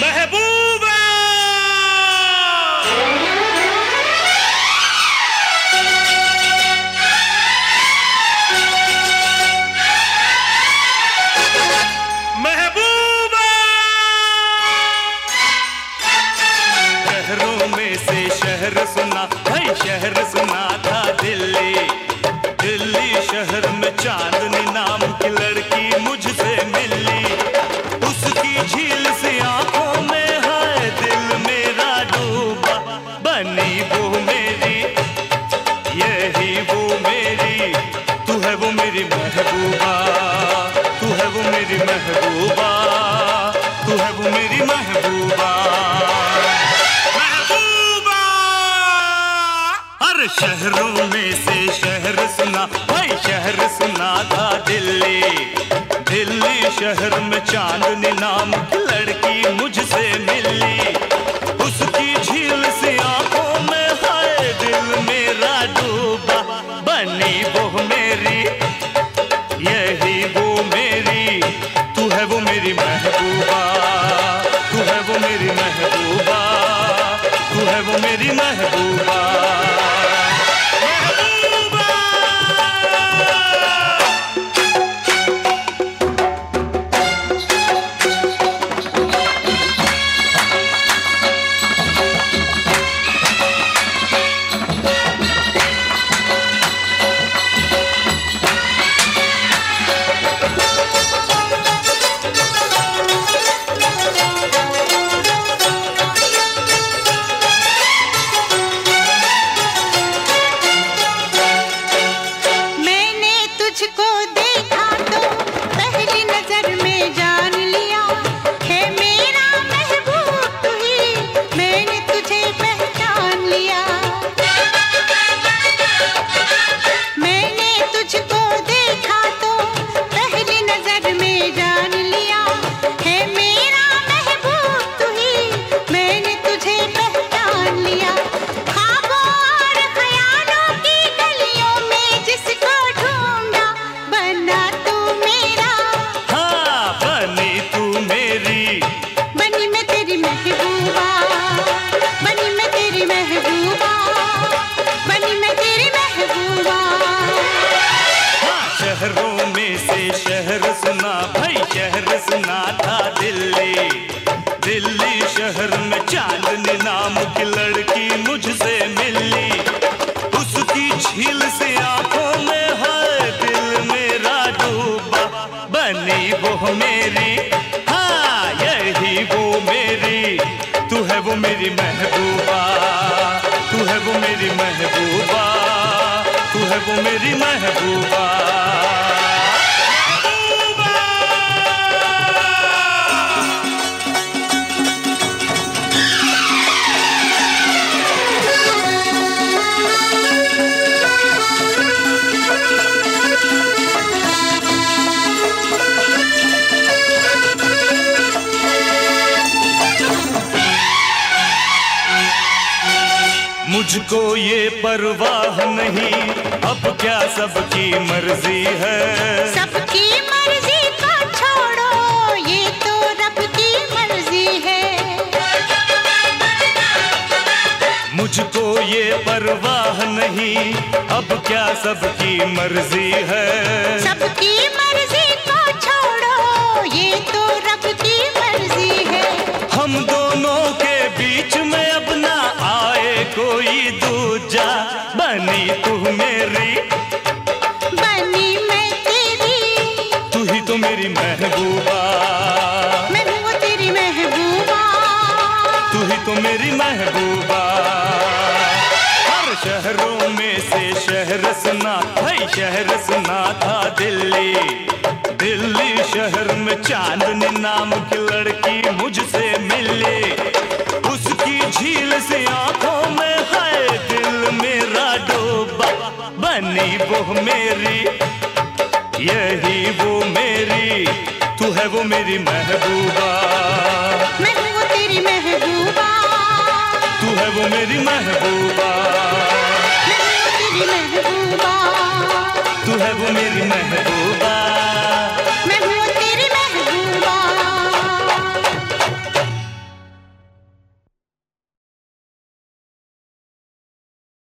महबूबा यही वो मेरी। तू है वो मेरी महबूबा। तू है वो मेरी महबूबा। तू है वो मेरी महबूबा। महबूबा! हर शहरों में से शहर सुना। भाई, शहर सुना था दिल्ली। दिल्ली शहर में चांदनी नाम की लड़की मुझसे सुना, भाई शहर सुना था दिल्ली। दिल्ली शहर में चांदनी नाम की लड़की मुझसे मिली। उसकी झील से आँखों में है दिल मेरा डूबा। बनी वो मेरी हाँ यही वो मेरी। तू है वो मेरी महबूबा, तू है वो मेरी महबूबा, तू है वो मेरी महबूबा। मुझको ये परवाह नहीं। अब क्या सबकी मर्ज़ी है? सबकी मर्ज़ी को छोड़ो ये तो रब की मर्ज़ी है। मुझको ये परवाह नहीं। अब क्या सबकी मर्ज़ी है? सबकी मर्ज़ी महबूबा। हर शहरों में से शहर सुना भाई शहर सुना था दिल्ली। दिल्ली शहर में चांदनी नाम की लड़की मुझसे मिली। उसकी झील से आँखों में है दिल मेरा डूबा। बनी वो मेरी, यही वो मेरी, तू है वो मेरी महबूबा।